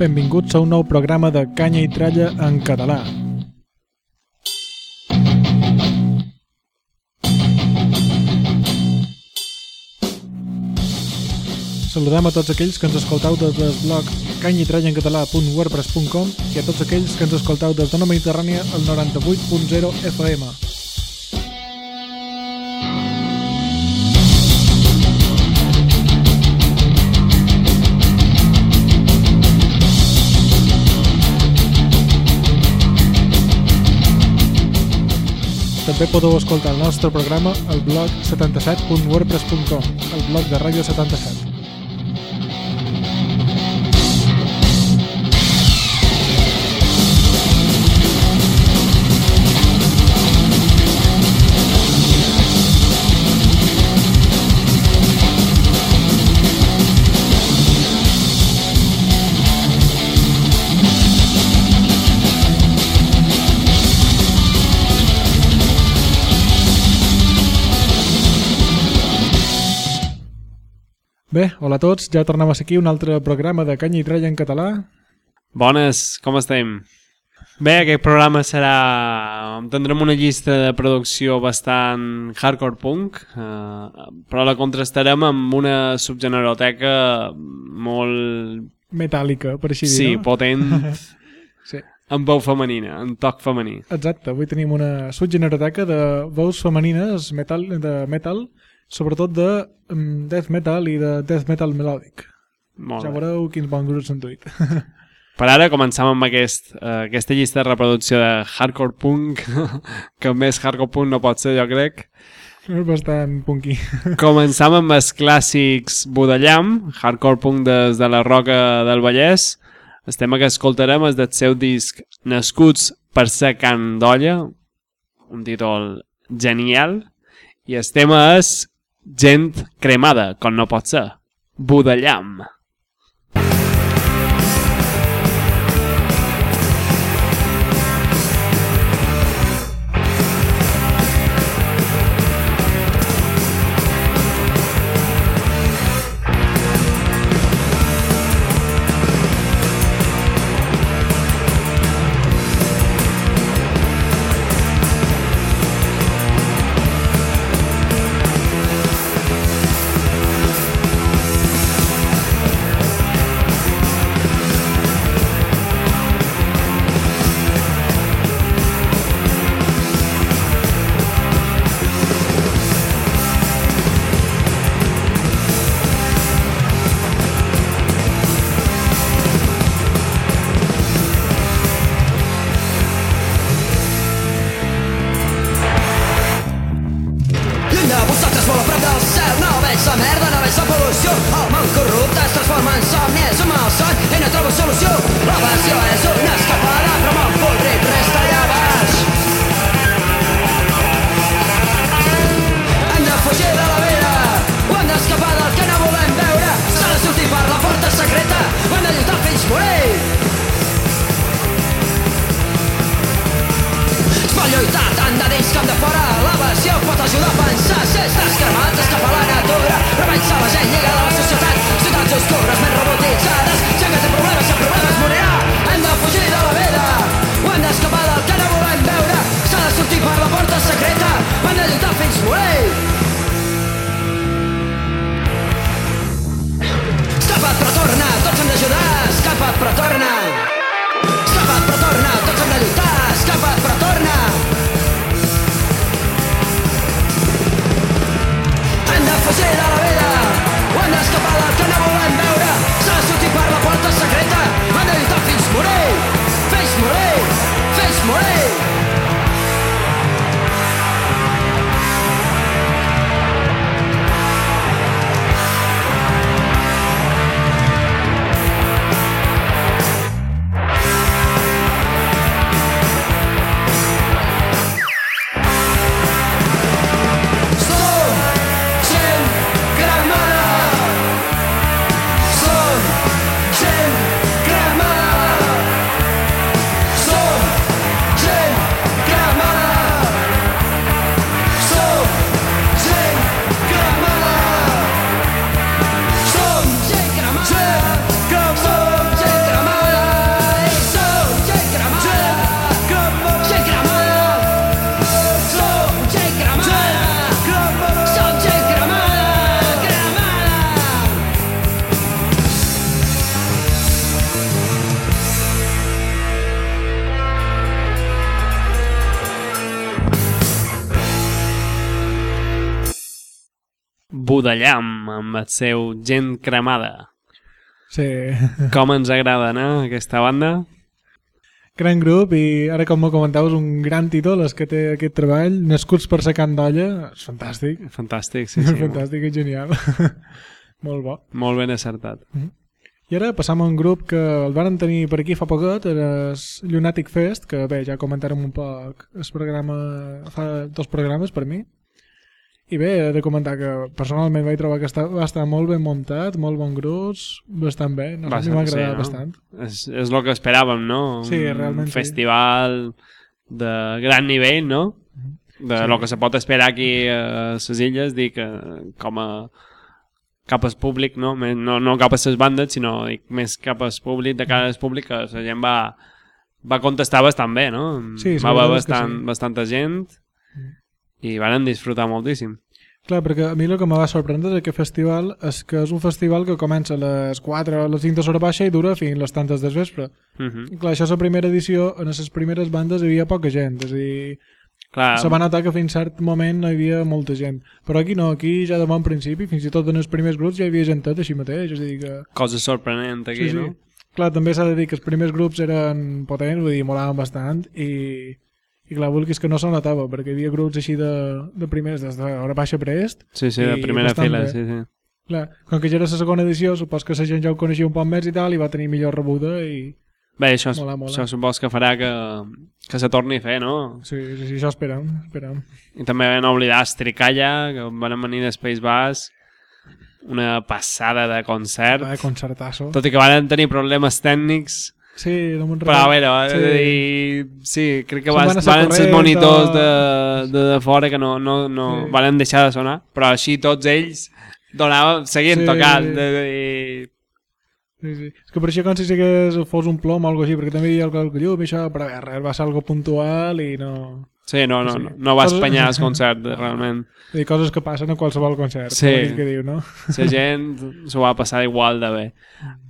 Benvinguts a un nou programa de Canya i Tralla en català. Saludem a tots aquells que ens escoltau des del blog canyitrallaencatalà.wordpress.com i a tots aquells que ens escoltau des d'Ona Mediterrània al 98.0 FM. També podeu escoltar el nostre programa al blog 77.wordpress.com, el blog de Ràdio 77. Bé, hola a tots, ja tornem a ser aquí un altre programa de Canya i Tralla en català. Bones, com estem? Bé, aquest programa serà... Tindrem una llista de producció bastant hardcore punk, eh, però la contrastarem amb una subgeneroteca molt... Metàl·lica, per així dir, Sí, no? potent, Sí, amb veu femenina, amb toc femení. exacte. Avui tenim una subgeneroteca de veus femenines metal, de metal, sobretot de um, death metal i de death metal melòdic. Molt Ja veureu quins bons grups han duit. Per ara començam amb aquest, eh, aquesta llista de reproducció de hardcore punk, que més hardcore punk no pot ser, jo crec. És bastant punky. Començam amb els clàssics Budallam, hardcore punk des de la Roca del Vallès. El tema que escoltarem és del seu disc Nascuts per ser can d'olla, un títol genial, i el tema és Gent cremada, com no pot ser. Budallam. Budallam, amb el seu Gent Cremada. Sí, Com ens agrada, no?, aquesta banda. gran grup i ara com me comentaves un gran títol és que té aquest treball, Nascuts per ser can d'olla, és fantàstic, Fantàstic, sí, sí. fantàstic i genial. Molt bo. Molt ben acertat. I ara passam a un grup que el varen tenir per aquí fa poquet, era Lunatic Fest, que bé, ja comentarem un poc el programa, fa dos programes per mi. I bé, he de comentar que personalment vaig trobar que està, va estar molt ben muntat, molt bon grups, bastant bé, no, sé, a mi m'ha agradat no? bastant. És, és el que esperàvem, no? Sí, un realment sí. festival de gran nivell, no? De Sí. sí. lo que se pot esperar aquí a les illes, dic, eh, com a cap al públic, no? No, no cap a les bandes, sinó dic, més cap al públic, de cara al públic, que la gent va, va contestar bastant bé, no? Sí, sí, va haver que bastant, sí. bastanta gent i van disfrutar moltíssim. Clar, perquè a mi el que me va sorprendre d'aquest festival és que és un festival que comença a les 4 a les 5 de l'hora baixa i dura fins les tantes del vespre. Uh -huh. I clar, això és la primera edició, en les primeres bandes hi havia poca gent, és a dir, Clar, se va notar que fins cert moment no hi havia molta gent. Però aquí no, aquí ja de bon principi, fins i tot en els primers grups ja hi havia gent tot així mateix, és a dir que... cosa sorprenent aquí, Sí, sí. no? Clar, també s'ha de dir que els primers grups eren potents, vull dir, molaven bastant i, i clar, vulguis que no se notava, perquè hi havia grups així de, de primers, des d'hora baixa prest. Sí, sí, de I primera fila, bé. sí, sí. Clar, com que ja era la segona edició, supos que la gent ja ho coneixia un poc més i tal, i va tenir millor rebuda i... Bé, això, Mola, mola. això supos que farà que, que se torni a fer, no? Sí, sí, sí, això esperem, esperem. I també vam oblidar Estricalla, que van venir del País Basc, una passada de concert, Va, concertasso. tot i que van tenir problemes tècnics, Sí, no me'n però a veure, Sí. sí, dir, sí crec que van, van ser monitors de, de, de fora que no, no, no Sí. van deixar de sonar, però així tots ells donaven, seguien Sí. tocant, de, de, Sí, sí. És que pareixia com si sigués, fos un plom o alguna així, perquè també hi havia el llum i això, però bé, res, va ser algo puntual i no... Sí, no, no, Sí. no, no va Coses- espanyar el concert, realment. Dir, coses que passen a qualsevol concert, Sí. com que diu, no? La gent s'ho va passar igual de bé.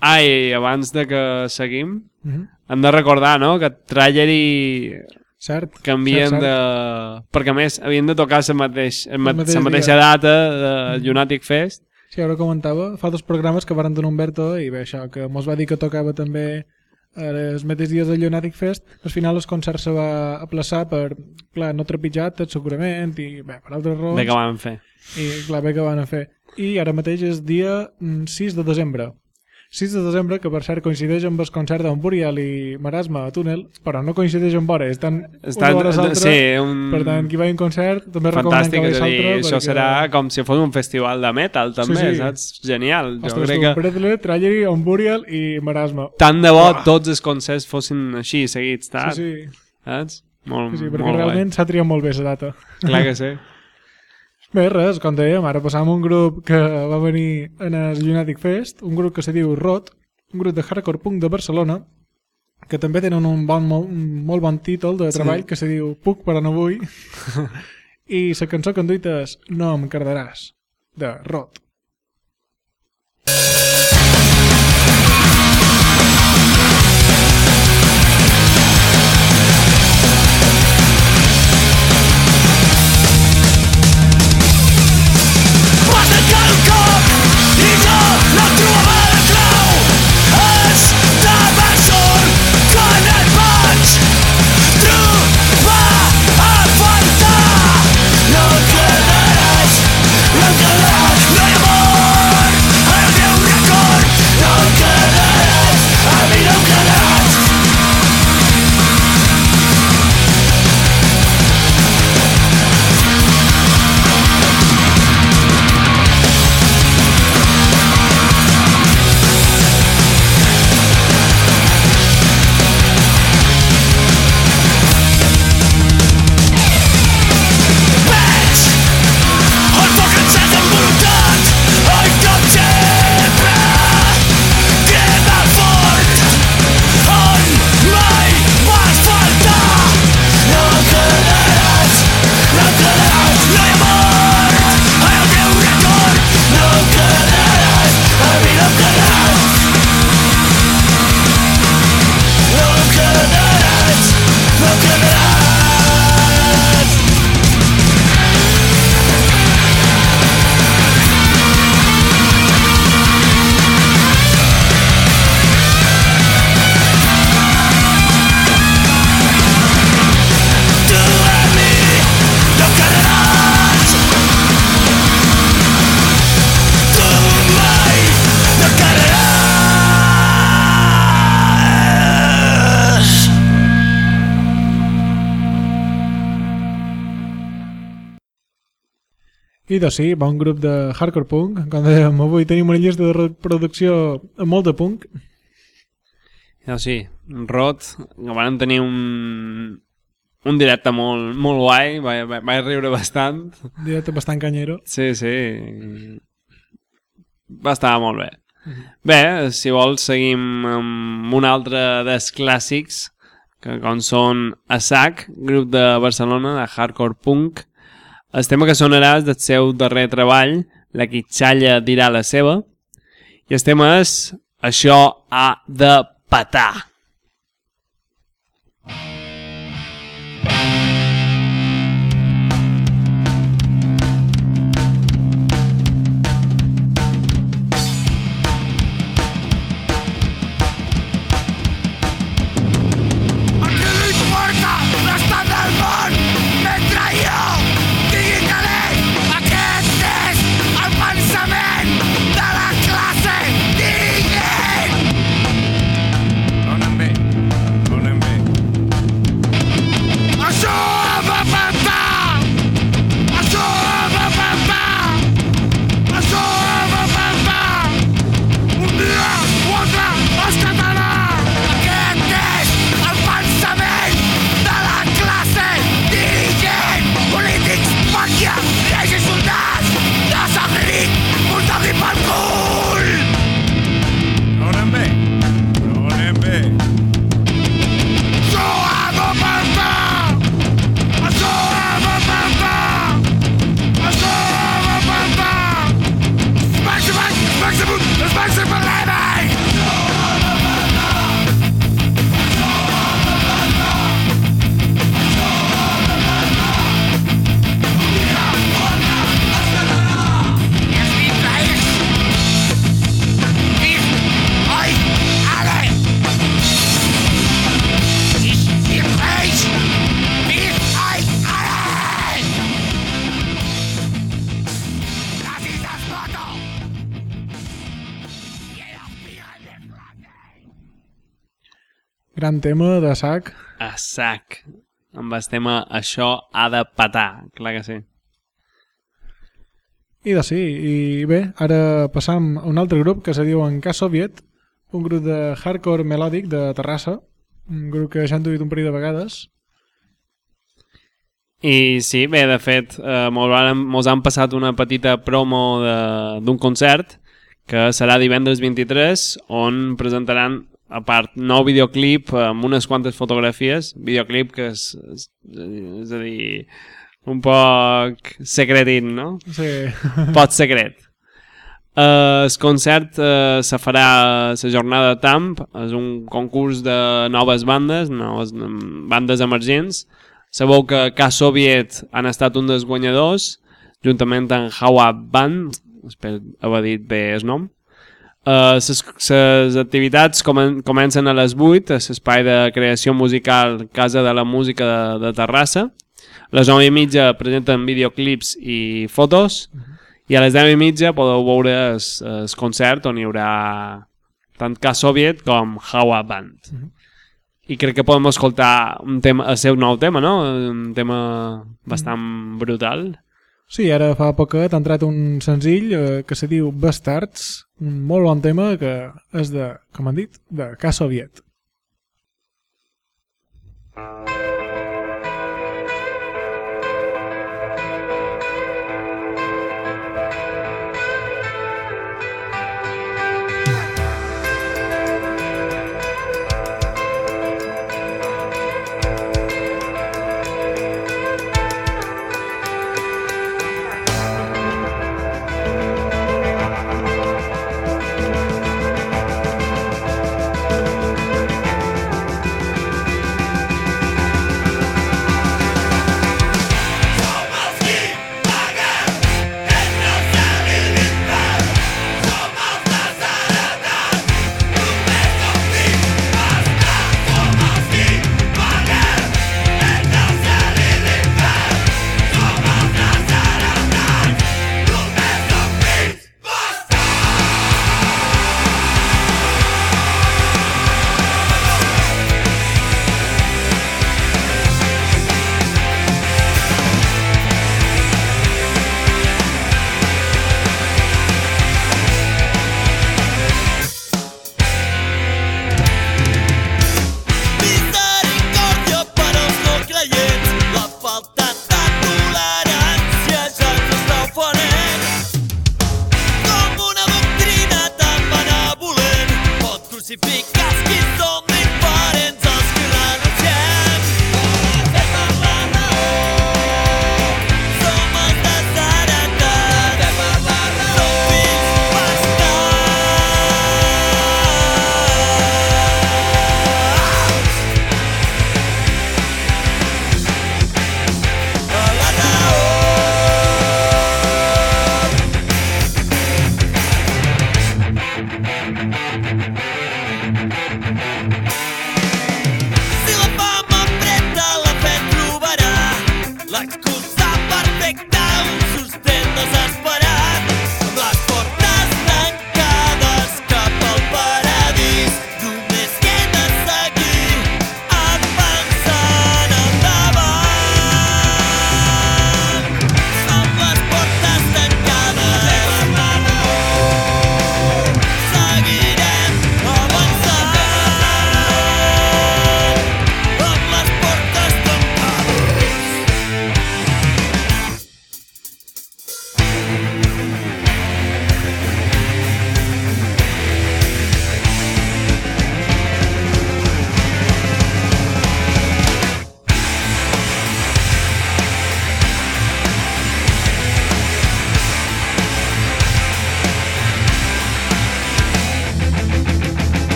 Ai, abans de que seguim, Mm -hmm. hem de recordar, no?, que Tragedy Cert. canvien cert, cert. de... Perquè a més havien de tocar la mateix, el ma- mateix la mateixa dia. data de Lunatic Fest. Sí, ara comentava, fa dos programes que varen donar Humberto i bé, això, que mos va dir que tocava també eh, els mateixos dies del Lunatic Fest, al final el concert se va aplaçar per, clar, no trepitjar tot segurament i bé, per altres raons. Bé que van fer. I clar, bé que van a fer. I ara mateix és dia mm, 6 de desembre. 6 de desembre, que per cert coincideix amb el concert d'Empúrial i Marasma a Túnel, però no coincideix amb hora, estan Està, una hora a l'altra. sí, un... Per tant, qui va a un concert també recomanem que vagi a l'altre. això serà com si fos un festival de metal, també, Sí, sí. saps? Genial. Jo Ostres, crec tu, que Bradley, Tragedy, Empúrial i Marasma. tant de bo Uah. tots els concerts fossin així, seguits, Sí, tard, sí, saps? Molt, sí, sí perquè molt realment s'ha triat molt bé la data. Clar que sí. Bé, res, com dèiem, ara passam un grup que va venir en el Lunatic Fest, un grup que se diu Rot, un grup de hardcore punk de Barcelona, que també tenen un, bon, molt, un molt bon títol de treball que se diu Puc però no vull, i la cançó que enduita és No em cardaràs, de Rot. Posa I doncs sí, bon grup de hardcore punk. Com dèiem, avui tenim una llista de reproducció amb molt de punk. Ja sí, Rot, que van tenir un, un directe molt, molt guai, vaig, vaig, vaig riure bastant. Directe bastant canyero. Sí, sí. Va estar molt bé. Bé, si vols seguim amb un altre dels clàssics, que com són Asac, grup de Barcelona de hardcore punk. El tema que sonarà és del seu darrer treball, La Quitxalla dirà la seva, i el tema és Això ha de patar. Gran tema de sac. A sac. Amb el tema Això ha de patar. Clar que sí. I de sí, i bé, ara passam a un altre grup que se diu en Cas Soviet, un grup de hardcore melòdic de Terrassa, un grup que ja han duit un parell de vegades. I sí, bé, de fet, eh, mos, han passat una petita promo de- d'un concert que serà divendres 23, on presentaran, a part, nou videoclip amb unes quantes fotografies, videoclip que és, és, és a dir, un poc secretin, no? Sí, pot secret. Uh, el concert uh, se farà la jornada TAMP, és un concurs de noves bandes, noves mm, bandes emergents. Sabeu que Cas Soviet han estat un dels guanyadors, juntament amb Hawa Band, espero haver dit bé el nom. Uh, les activitats comen comencen a les 8 a l'espai de creació musical Casa de la Música de, de Terrassa. A les 9 i mitja presenten videoclips i fotos i a les 10 i mitja podeu veure el concert on hi haurà tant Cas Soviet com Hawa Band. I crec que podem escoltar un tema, el seu nou tema, no? Un tema bastant brutal. Sí, ara fa poquet ha entrat un senzill eh, que se diu Bastards, un molt bon tema que és de, com han dit, de Cas Soviet. Crucificats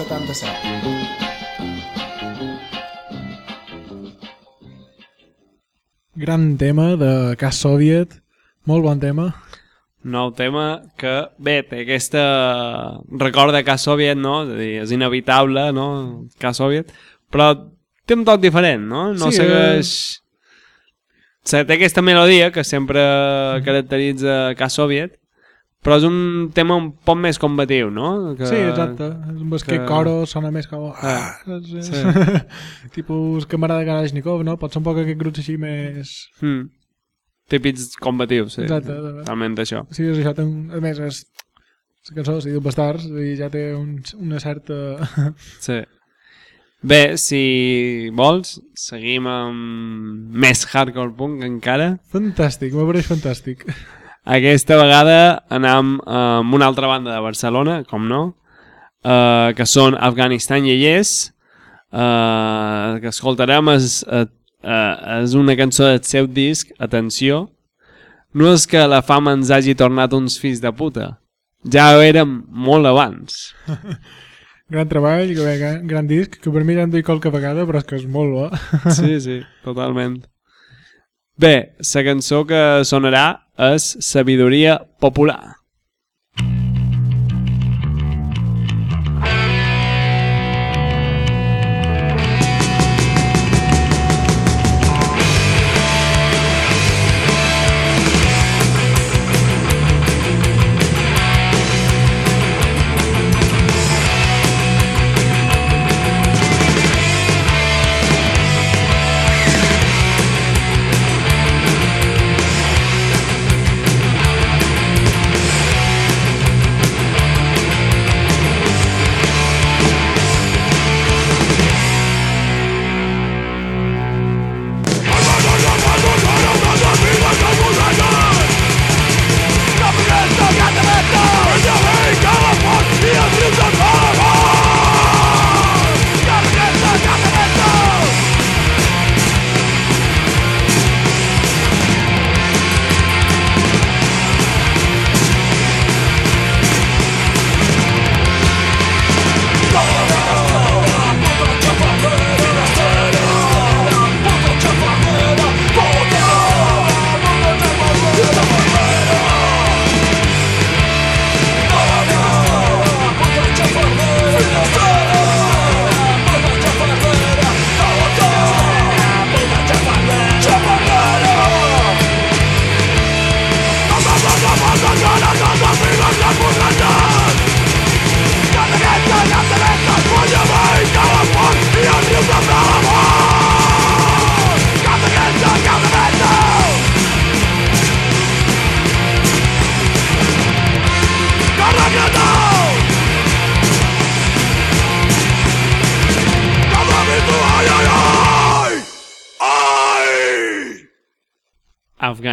77. Gran tema de Cas Soviet, molt bon tema. Nou tema que, bé, té aquesta record de cas soviet, no? És a dir, és inevitable, no? Cas soviet, però té un toc diferent, no? No Sí, segueix... Se té aquesta melodia que sempre caracteritza cas soviet, però és un tema un poc més combatiu, no? Que... Sí, exacte. Amb el que que- coro sona més com... Ah, sí. sí. Tipus camarada Kalashnikov, no? Pot ser un poc aquest grups així més... Mm. Típics combatius, sí. Exacte. Totalment això. Sí, és això té un... A més, és... La cançó es diu Bastards i ja té un, una certa... Sí. Bé, si vols, seguim amb més hardcore punk encara. Fantàstic, m'ha pareix fantàstic. Aquesta vegada anam amb una altra banda de Barcelona, com no, eh, que són Afganistan Yeyes, eh, que escoltarem és, eh, eh, és una cançó del seu disc, Atenció, no és que la fama ens hagi tornat uns fills de puta, ja ho érem molt abans. Gran treball, gran disc, que per mi ja en dic qualque vegada, però és que és molt bo. Sí, sí, totalment. Bé, la cançó que sonarà és Sabidoria Popular.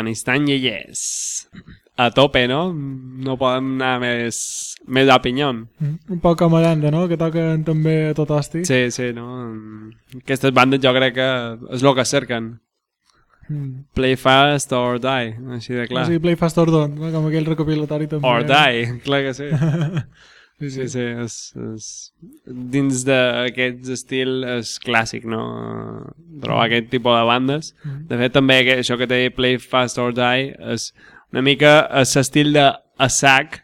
Afganistan i yes. A tope, no? No podem anar més, més a pinyon. Mm. Un poc a Llanda, no? Que toquen també a tot hosti. Sí, sí, no? Aquestes bandes jo crec que és el que cerquen. Mm. Play fast or die, així de clar. O sigui, Play Fast or Don't, no? com aquell recopilatori també. Or die, clar que sí. Sí, Sí, és, és... dins d'aquest estil és clàssic, no? Trobar aquest tipus de bandes. De fet, també això que té Play Fast or Die és una mica l'estil de a sac,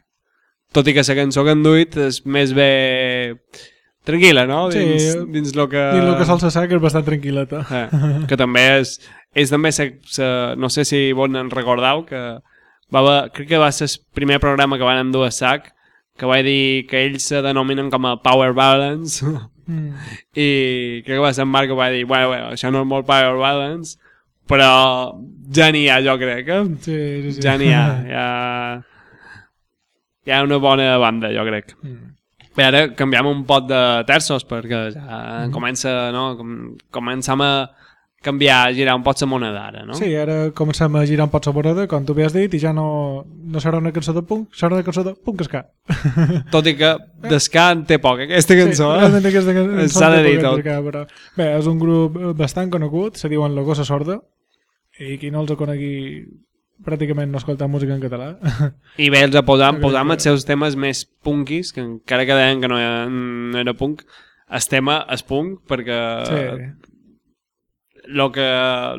tot i que la cançó que han duit és més bé tranquil·la, no? Sí. Dins, dins lo que... I el que sol ser que és bastant tranquil·leta. Eh, que també és, és també sa, sa, no sé si vos en recordeu que va crec que va ser el primer programa que van endur a SAC que va dir que ells se denominen com a Power Balance Mm. i crec que va ser en Marc que va dir bueno, bueno, això no és molt Power Balance però ja n'hi ha jo crec eh? Sí, sí, sí. ja n'hi ha ja... hi ha una bona banda jo crec Mm. Bé, ara canviem un pot de terços perquè ja comença, no? Com, començam a canviar, girar un pot la moneda ara, no? Sí, ara comencem a girar un pot la voreda, com tu havies dit, i ja no, no serà una cançó de punk, serà una cançó de punk ska. Tot i que d'esca en té poc, aquesta cançó. Sí, eh? aquesta cançó S'ha de dir poc tot. ska, Però... Bé, és un grup bastant conegut, se diuen La Gossa Sorda, i qui no els conegui pràcticament no escolta música en català. I bé, els posam, posam els seus temes més punkis, que encara que deien que no era, no era punk, el tema és punk, perquè Sí. Lo que,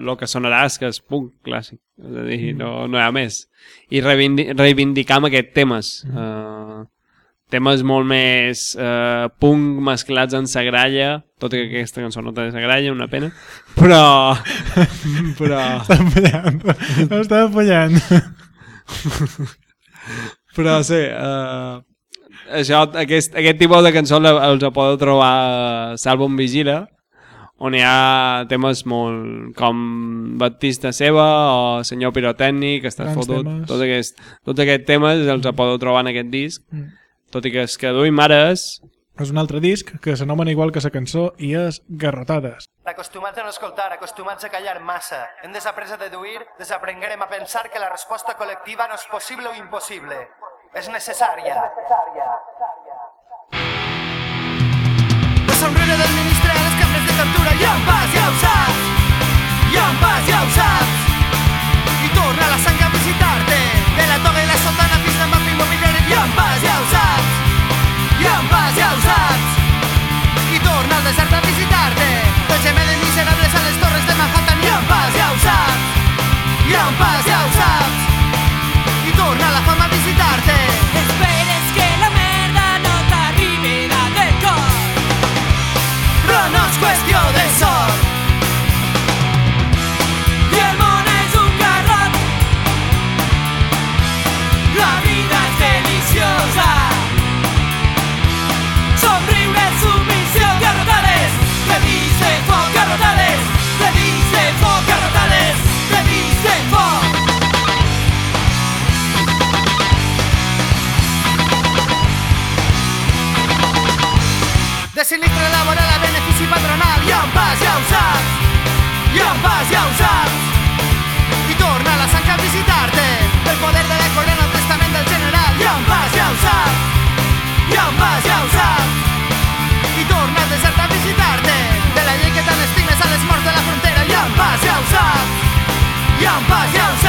lo que sonarà és que és punk clàssic, és a dir, no, no hi ha més. I reivindi reivindicam aquests temes. Uh, temes molt més uh, punk mesclats en sa gralla, tot i que aquesta cançó no té sa gralla, una pena, però... però... Està empallant. Està empallant. Però sí, uh, això, aquest, aquest tipus de cançó els podeu trobar a l'àlbum Vigila, on hi ha temes molt com Baptista Seva o Senyor Pirotècnic, Estàs Grans fotut, temes. tot aquest, tots aquests temes els podeu trobar en aquest disc, Mm. tot i que els que duim ara és... És un altre disc que s'anomena igual que la cançó i és Garrotades. Acostumats a no escoltar, acostumats a callar massa. Hem desaprès a deduir, desaprenguerem a pensar que la resposta col·lectiva no és possible o impossible. És necessària. El tortura ja en pas, ja ho en. I torna la sang a visitar-te. De la toga i la sotana fins a en pas, ja ho saps. Ja en pas, ja ho saps. I torna al desert a visitar-te. Del gemeden miserables a les torres de Manhattan i en pas, ja ho saps. I en Pas, ja ho saps. I torna la sang a visitar-te. El poder de la corona al testament del general. Pas, ja ho saps. Pas, ja ho saps. I torna al desert a visitar-te. De la llei que tant estimes a les morts de la frontera. Pas, ja ho saps. Pas, ja ho saps.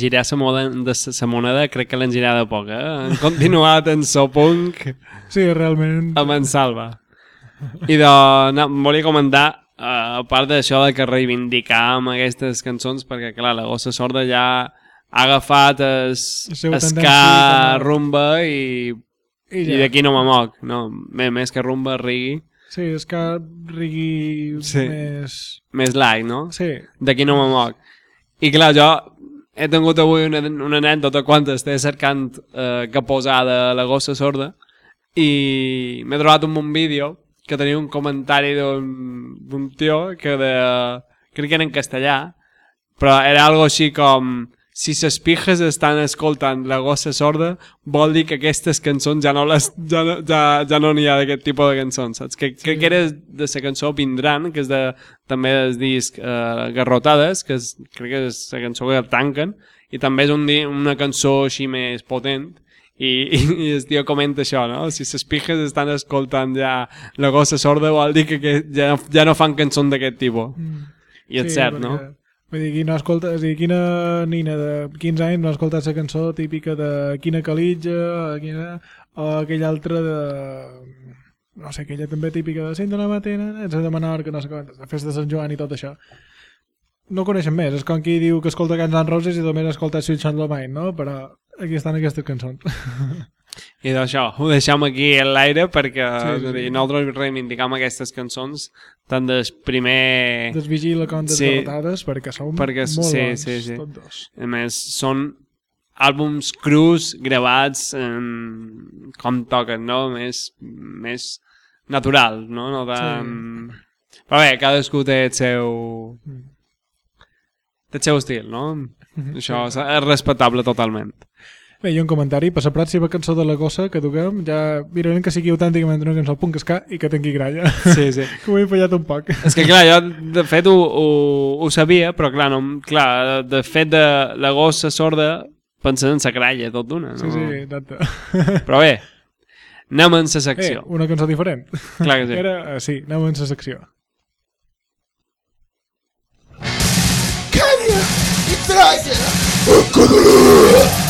Girar la moneda, de sa moneda crec que l'han girat de poc, eh? Han continuat en so punk Sí, realment... a Mansalva. I de, no, volia comentar, eh, a part d'això de que reivindicam aquestes cançons, perquè clar, la gossa sorda ja ha agafat es, esca, rumba i, I, i d'aquí no me moc. No, més, més que rumba, rigui, Sí, és que rigui Sí. més... més light, no? Sí, d'aquí no me moc. I clar, jo he tingut avui una, una anècdota quan estava cercant eh, que posada la gossa sorda i m'he trobat un bon vídeo que tenia un comentari d'un tio que de, crec que era en castellà però era algo així com si ses pijes estan escoltant la gossa sorda vol dir que aquestes cançons ja no les, ja no, ja, ja no n'hi ha d'aquest tipus de cançons saps? Que, que, que era de la cançó Vindran que és de, també del disc eh, Garrotades que és, crec que és la cançó que tanquen i també és un, una cançó així més potent i, i, i el tio comenta això, no? Si les pijes estan escoltant ja la gossa sorda vol dir que, que ja, ja no fan cançons d'aquest tipus. I és sí, cert, no? Vull dir, qui no escolta, és dir, quina nina de 15 anys no ha escoltat la cançó típica de quina calitja, quina, o aquella altra de... No sé, aquella també típica de de la Matena, ets de Menorca, no sé quantes, la festa de Sant Joan i tot això. No coneixen més, és com qui diu que escolta Guns N' Roses i només ha escoltat Sweet Child of no? Però aquí estan aquestes cançons. I d'això, ho deixem aquí en l'aire perquè Sí, sí, nosaltres reivindicam aquestes cançons tant del primer... Desvigila com Sí. desgarrotades perquè són Perquè molt sí, bons, sí, sí. tots dos. A més, són àlbums crus gravats en... com toquen, no? Més, més natural, no? No tan... Sí. Però bé, cadascú té el seu... té el seu estil, no? Això és respectable totalment. Bé, i un comentari, per la pròxima cançó de la gossa que toquem, ja mirarem que sigui autènticament una cançó punk ska i que tingui gralla. Sí, sí. que ho he fallat un poc. És que clar, jo de fet ho, ho, ho sabia, però clar, no, clar, de fet de la gossa sorda pensant en la gralla tot d'una, no? Sí, sí, exacte. Però bé, anem en la Eh, secció. una cançó diferent. Clar que sí. Era, eh, sí, anem en la secció. Calla i tralla! It's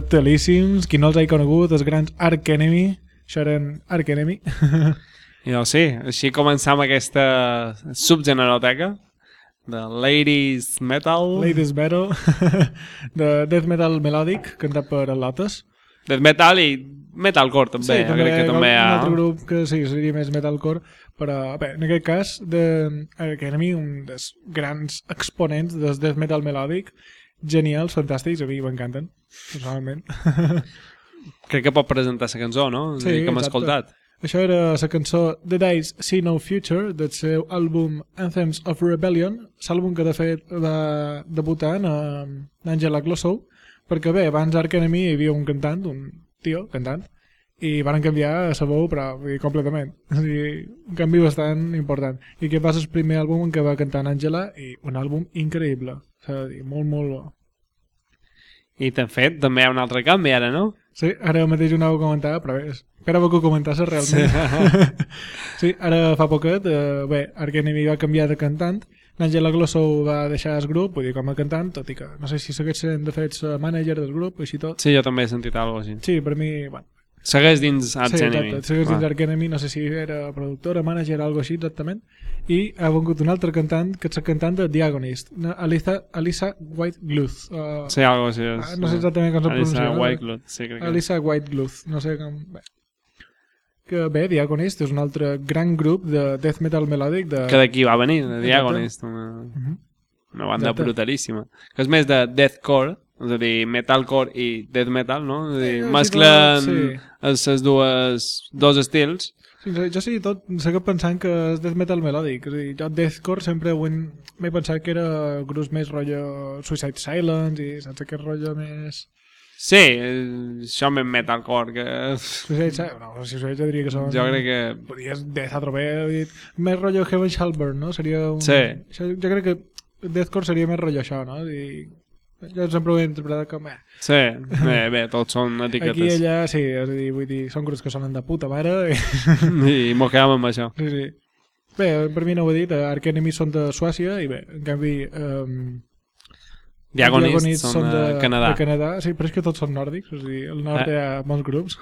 brutalíssims. Qui no els ha conegut, els grans Arc Enemy. Això eren Arc Enemy. I doncs sí, així començam aquesta subgeneroteca de Ladies Metal, Ladies Battle, de Death Metal Melodic, cantat per el Lotus. Death Metal i Metalcore també, sí, crec que també hi un ha. altre grup que sí, seria més metalcore, però bé, en aquest cas, de Arc Enemy, un dels grans exponents del Death Metal Melodic, genials, fantàstics, a mi m'encanten, personalment. Crec que pot presentar la cançó, no? Sí, que hem exacte. escoltat. Això era la cançó The Days See No Future del seu àlbum Anthems of Rebellion, l'àlbum que de fet va debutar en eh, Angela Glossow, perquè bé, abans Arc Enemy hi havia un cantant, un tio cantant, i van canviar la veu, però dir, completament. O sigui, un canvi bastant important. I aquest va ser el primer àlbum en què va cantar en Angela i un àlbum increïble. S'ha de dir, molt, molt bo. I de fet, també hi ha un altre canvi ara, no? Sí, ara mateix ho anava a comentar, però bé, esperava que ho comentasses realment. Sí, ara fa poquet, eh, bé, Arc Enemy va canviar de cantant, l'Angela Glossow va deixar el grup, vull dir, com a cantant, tot i que no sé si segueix sent, de fet, la mànager del grup, així tot. Sí, jo també he sentit alguna cosa així. Sí, per mi, bueno, Segueix dins Arts sí, Enemy. exacte, segueix dins. Arc Enemy, no sé si era productora, mànager, algo així exactament, i ha vengut un altre cantant, que és la cantant de Diagonist, Alisa, Alisa Whitegluth. Uh, Sí, algo així. Ah, no sé exactament com se Alisa pronuncia, no? Whiteglood, sí, crec que... Alisa Whitegluth, no sé com... Bé. Que bé, Diagonist és un altre gran grup de death metal melòdic de... Que d'aquí va venir, de Diagonist, una, Mhm. una banda Exacte. brutalíssima. Que és més de deathcore, és a dir, metalcore i death metal, no? És a dir, sí, mesclen sí. els dues, dos estils. Sí, jo sí, tot segueixo pensant que és death metal melòdic. És a dir, jo deathcore sempre m'he pensat que era grups més rotllo Suicide Silence i saps aquest rotllo més... Sí, això més metalcore, que Suicide no, si Suicide diria que són... jo crec que... Podries death a trobar, he dit, més rotllo Heaven Shall Burn, no? Seria un... Sí. Això, jo crec que deathcore seria més rotllo això, no? I jo sempre ho he interpretat com... Eh, Sí, bé, bé, tots són Aquí i etiquetes. allà, sí, és a dir, vull dir, són grups que sonen de puta mare. I, I mos quedam amb això. sí, sí. Bé, per mi no ho he dit, Arc Enemy són de Suècia i bé, en canvi... Um, Diagonist són de Canadà. De Canadà, sí, però és que tots són nòrdics, o sigui, al nord Eh. hi ha molts grups.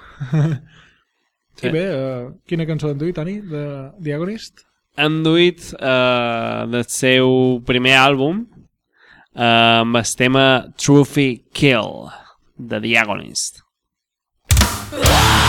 Sí. I bé, uh, quina cançó han duit, Toni, de Diagonist? Han duit eh, del seu primer àlbum eh, amb el tema Trophy Kill, de. All sentient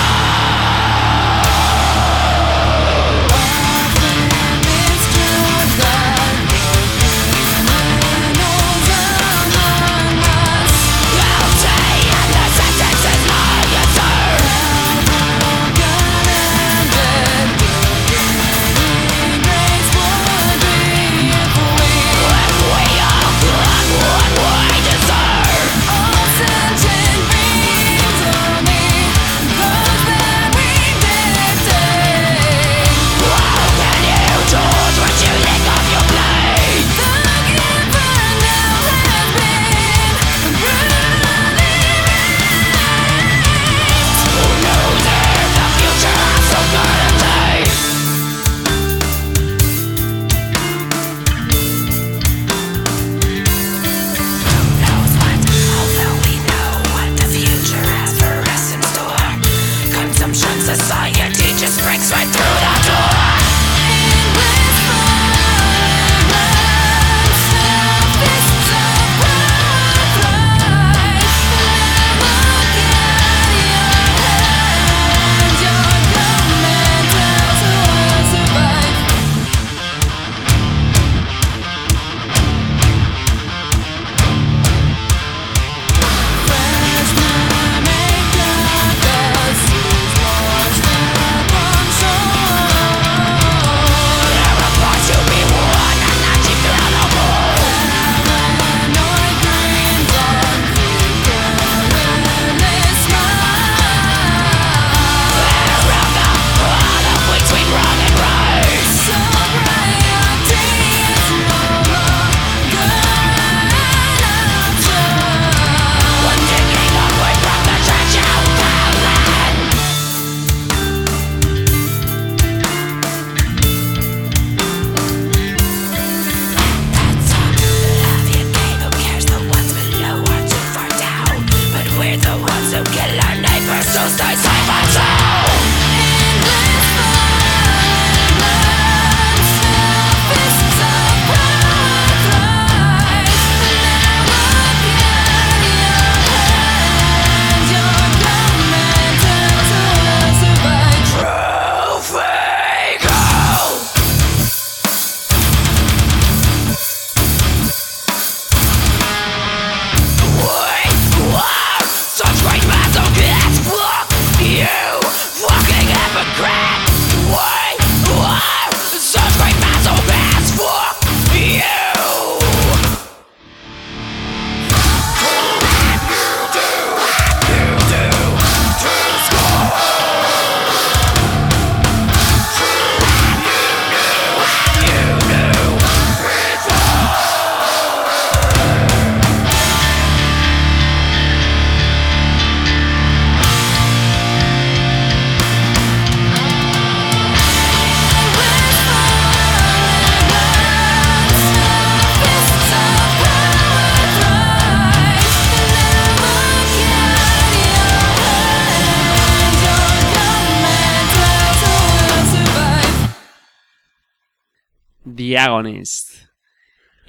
Diagonist.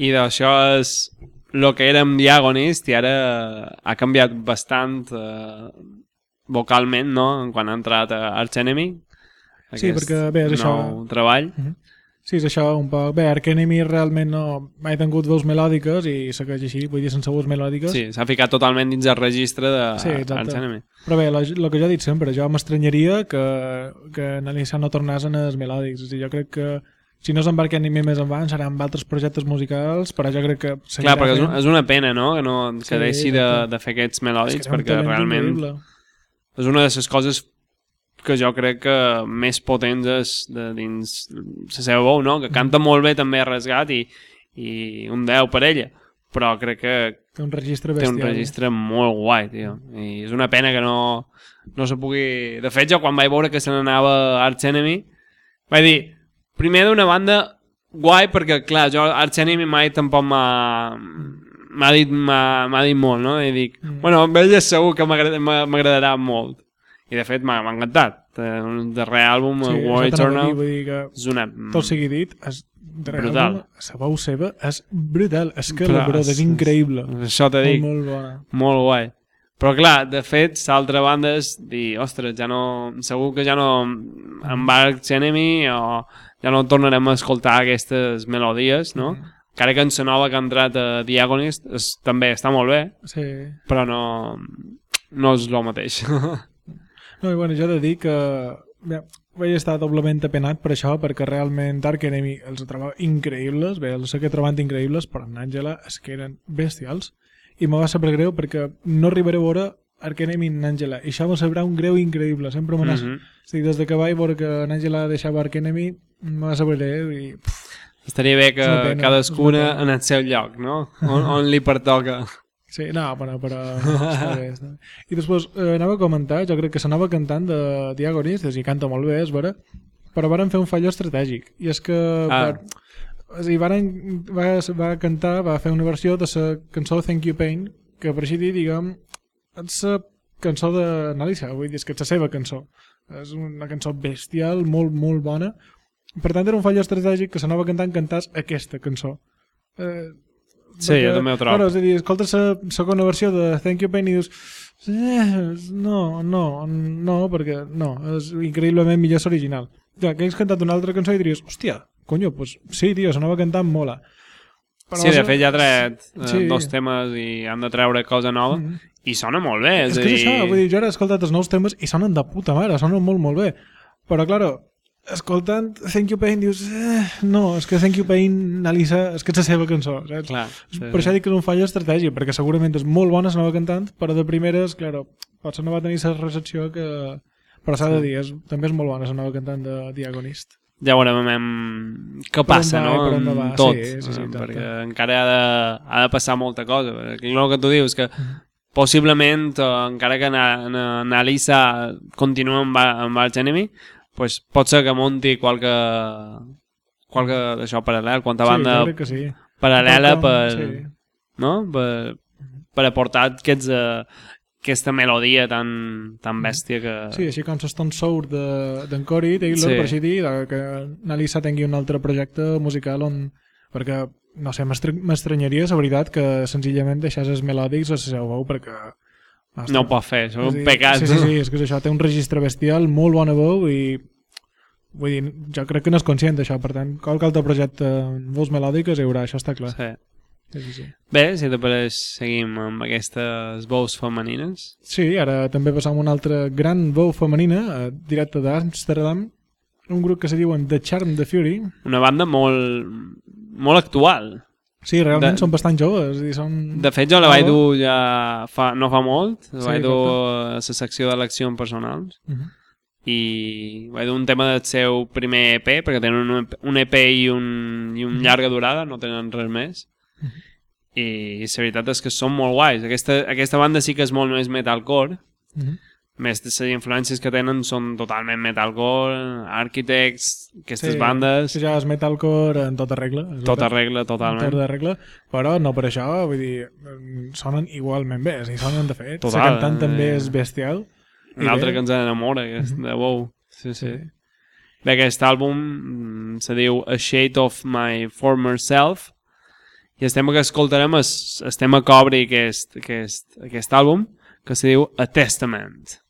I d'això és el que érem Diagonist i ara ha canviat bastant eh, vocalment, no?, quan ha entrat a Arch Enemy. Sí, perquè, bé, és això. treball. Sí, és això, un poc... Bé, Arch Enemy realment no mai ha tingut veus melòdiques i segueix així, vull dir, sense veus melòdiques. Sí, s'ha ficat totalment dins el registre de Sí. Arch Enemy. Però bé, el que jo he dit sempre, jo m'estranyaria que, que Nelissa no tornés en els melòdics. A dir, jo crec que si no Arch Enemy més endavant seran amb altres projectes musicals, però jo crec que Clar, perquè és, un, és una pena, no?, que, no, que Sí, deixi de, de fer aquests melòdics, té perquè realment increïble. és una de les coses que jo crec que més potents és de dins la seva veu, no? Que canta molt bé també rasgat i, i un 10 per ella, però crec que Té un registre té bestial. un registre molt guai, tio. I és una pena que no, no se pugui... De fet, jo quan vaig veure que se n'anava Arch Enemy, vaig dir, primer d'una banda, guai, perquè, clar, jo Arch Enemy mai tampoc m'ha m'ha dit, m'ha dit molt, no? I dic, mm. bueno, amb ell és segur que m'agradarà molt. I de fet m'ha encantat. Eh, Un darrer àlbum, Sí, War Eternal, dir que és una... tot sigui dit, és Brutal. La veu seva és brutal. És que Clar, la brot és increïble. Això t'he dit. Molt, bona. Molt guai. Però clar, de fet, l'altra banda és dir, ostres, ja no... Segur que ja no... Amb Arch Enemy o ja no tornarem a escoltar aquestes melodies, no? Mm. Encara que en la nova que ha entrat a Diagonist és, també està molt bé, Sí. però no, no és el mateix. No, i bueno, jo he de dir que bé, vaig estar doblement apenat per això, perquè realment Dark Enemy els trobo increïbles, bé, els que he trobat increïbles, però en Àngela és que eren bestials, i me va saber greu perquè no arribaré a veure Enemy en Àngela, i això me sabrà un greu increïble, sempre me n'has... Mhm. O sigui, des de que vaig veure que en Àngela deixava Ark Saber greu i... Estaria bé que pena, cadascuna en el seu lloc, no? On, on li pertoca. Sí, no, però, però bé. I després eh, anava a comentar, jo crec que s'anava cantant de Diagonistes i canta molt bé, és vera, però varen fer un fallo estratègic. I és que... Ah. Per, a dir, varen, va, va cantar, va fer una versió de la cançó Thank You Pain, que per així dir, diguem, és la cançó d'Analisa, vull dir, és que és la seva cançó. És una cançó bestial, molt, molt bona. Per tant, era un fallo estratègic que s'anava cantant cantàs aquesta cançó. Eh, Sí, jo també ho trobo. Bueno, és a dir, escoltes la segona versió de Thank You Pain i dius eh, no, no, no, perquè no, és increïblement millor l'original. Clar, que hagués cantat una altra cançó i diries, hòstia, conyo, pues sí, tio, s'anava cantant mola. sí, de fet ja ha tret eh, Sí. dos temes i han de treure cosa nova Mhm. i sona molt bé. És És, que és dir... això, vull dir, jo ara he escoltat els nous temes i sonen de puta mare, sonen molt, molt bé. Però, claro, escoltant Thank You Pain dius, eh, no, és que Thank You Pain, Alisa, és que és la seva cançó, saps? Clar, sí, Per això dic que és un fallo estratègic, perquè segurament és molt bona, s'anava cantant, però de primeres, claro, potser no va tenir la recepció que... Però s'ha de dir, és, també és molt bona, s'anava cantant de Diagonist. ja veurem em, què passa, va i no? amb. Tot, Sí, sí, sí, eh, exacte. perquè encara ha de, ha de passar molta cosa. El que tu dius, que possiblement, eh, encara que na, na, continua amb, amb Arch Enemy, pues pot ser que munti qualque, qualque d'això paral·lel, quanta banda Sí, que sí. paral·lela Com- per, Sí. no? per, per aportar aquests, uh, aquesta melodia tan, tan bèstia que... Sí, així com l'Stone Sour de- d'en Cory Taylor, Sí. per així dir, de, que Nalisa tingui un altre projecte musical on... Perquè, no sé, m'estra- m'estranyaria, la veritat, que senzillament deixés els melòdics a la seva veu, perquè... ostres, no ho pot fer, és un dir, pecat. Sí, sí, sí, és que és això, té un registre bestial, molt bona veu i vull dir, jo crec que no és conscient d'això, per tant, qualque altre projecte amb veus melòdiques hi haurà, això està clar. Sí. Sí, sí, sí. Bé, si te pareix, seguim amb aquestes veus femenines. sí, ara també passam una altra gran veu femenina, directa d'Amsterdam, un grup que se diuen The Charm the Fury. Una banda molt, molt actual. Sí, realment De- són bastant joves. I són... De fet, jo la vaig dur ja fa, no fa molt. La Sí, vaig dur a la secció d'eleccions personals. Uh -huh. I vaig dur un tema del seu primer EP, perquè tenen un EP, un EP i un, i un llarga durada, no tenen res més. I la veritat és que són molt guais. Aquesta, aquesta banda sí que és molt més metalcore. Uh -huh. Més de les influències que tenen són totalment metalcore, Architects, aquestes Sí, bandes, Sí, ja és metalcore en tota regla. tota veritat. regla, En totalment. tota regla, però no per això, vull dir, sonen igualment bé, és a dir, sonen de fet. Total, la cantant eh. també és bestial. Un altre que ens enamora, que és de wow. Sí, sí. Sí. Bé, aquest àlbum mm, se diu A Shade of My Former Self i el tema que escoltarem és el tema que obri aquest, aquest, aquest àlbum que se diu A Testament.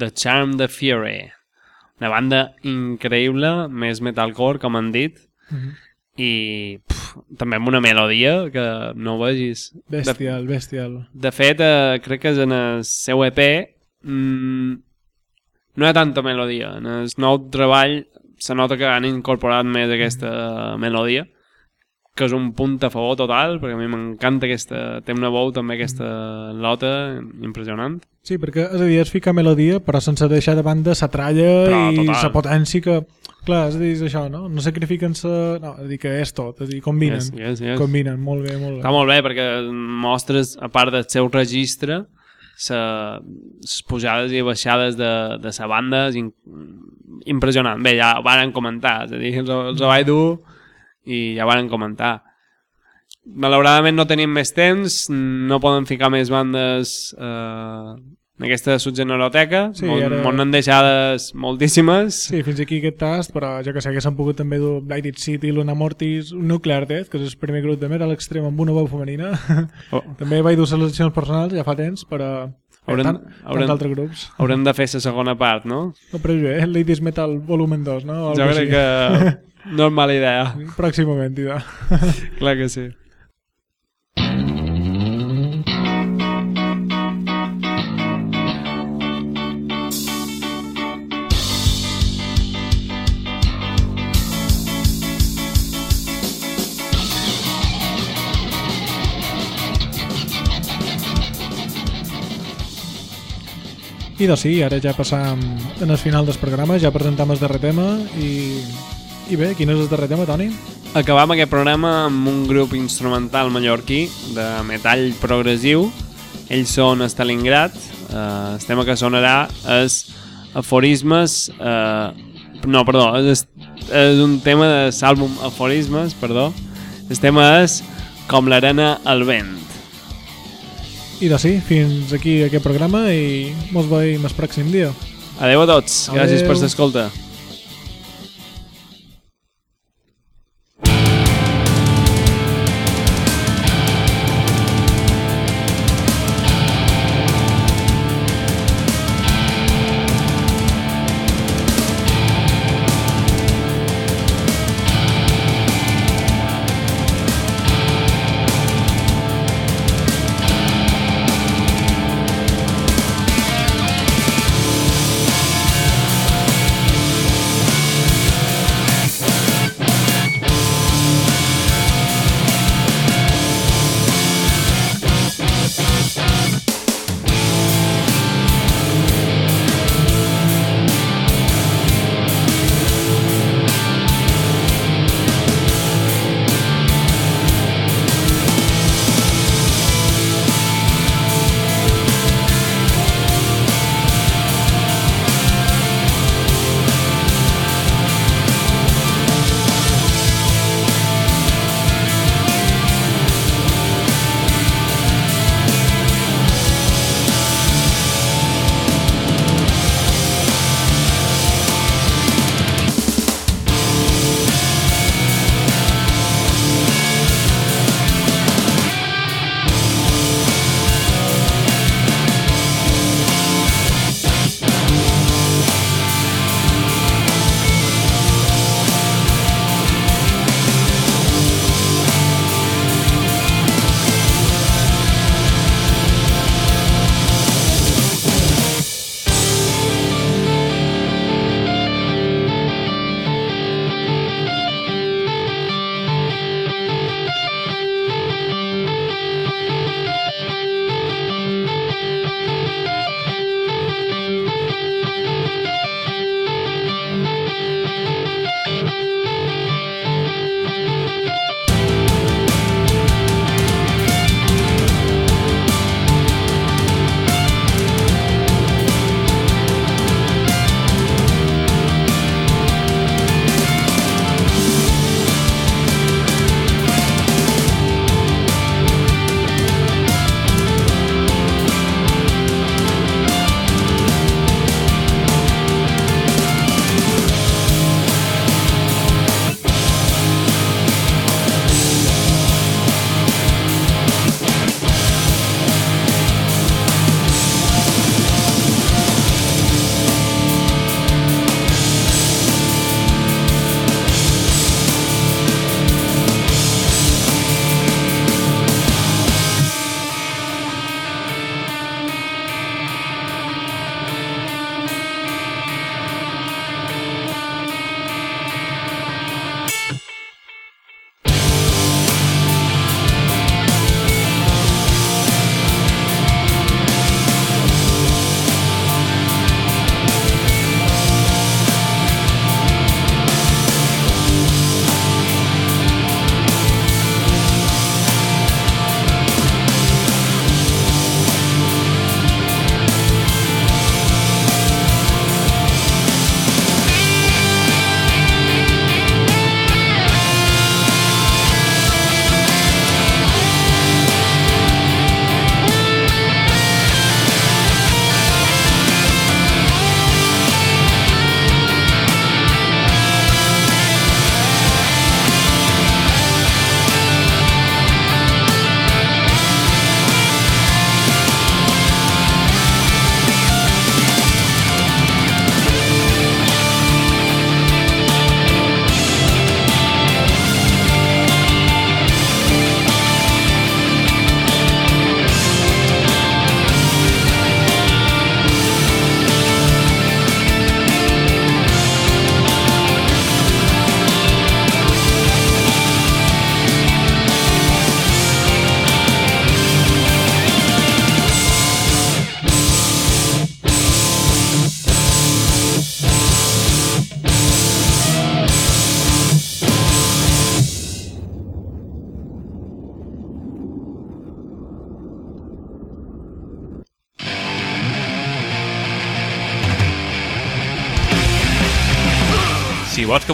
The Charm the Fury. Una banda increïble, més metalcore, com han dit, Mhm. i pff, també amb una melodia que no vegis. De, Bestial, bestial. de fet, eh, crec que és en el seu EP mm, no hi ha tanta melodia. En el nou treball se nota que han incorporat més aquesta melodia, que és un punt a favor total, perquè a mi m'encanta aquesta... Té una veu també aquesta lota impressionant. Sí, perquè és a dir, es fica melodia, però sense deixar de banda la tralla Però, i la potència que... Clar, és a dir, és això, no? No sacrifiquen sa... No, és a dir, que és tot, és a dir, combinen. Yes, yes, yes. Combinen, molt bé, molt bé. Està molt bé perquè mostres, a part del seu registre, les pujades i baixades de, de la banda és in, impressionant. Bé, ja ho varen comentar, és a dir, els, els vaig dur i ja varen comentar. Malauradament no tenim més temps, no poden ficar més bandes eh, en aquesta subgeneroteca, Sí, sí, Mol, ara- ara... n'han deixades moltíssimes. Sí, fins aquí aquest tast, però jo que sé que s'han pogut també dur Blighted City, Luna Mortis, Nuclear Death, que és el primer grup de metal extrem amb una veu femenina. Oh. també vaig dur seleccions personals, ja fa temps, però... Haurem- tant, haurem- tant altres grups. Haurem de fer la segona part, no? No, però bé, Ladies Metal volumen 2, no? O Jo crec així. que No és mala idea. Pròximament, idò. Clar que sí. I doncs sí, ara ja passam en el final del programa, ja presentam el darrer tema i i bé, quin és el darrer tema, Toni? Acabam aquest programa amb un grup instrumental mallorquí de metall progressiu. Ells són Stalingrad. Eh, el tema que sonarà és Aforismes... Eh, no, perdó, és, és un tema de l'àlbum Aforismes, perdó. El tema és Com l'arena al vent. I doncs sí, fins aquí aquest programa i mos veiem el pròxim dia. Adeu a tots, gràcies Adeu. per l'escolta.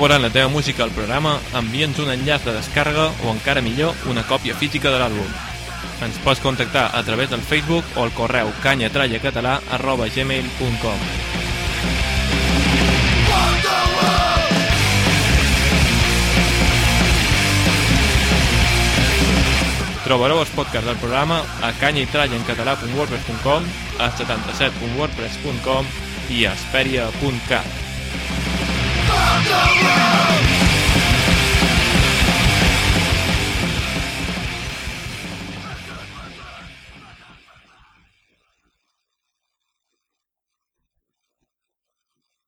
Posem la teva música al programa, envia'ns un enllaç de descàrrega o encara millor, una còpia física de l'àlbum. Ens pots contactar a través del Facebook o el correu canyatrallacatalà arroba gmail.com Trobareu els podcasts del programa a canyaitrallencatalà.wordpress.com, a 77.wordpress.com i a asperia.cat. on the.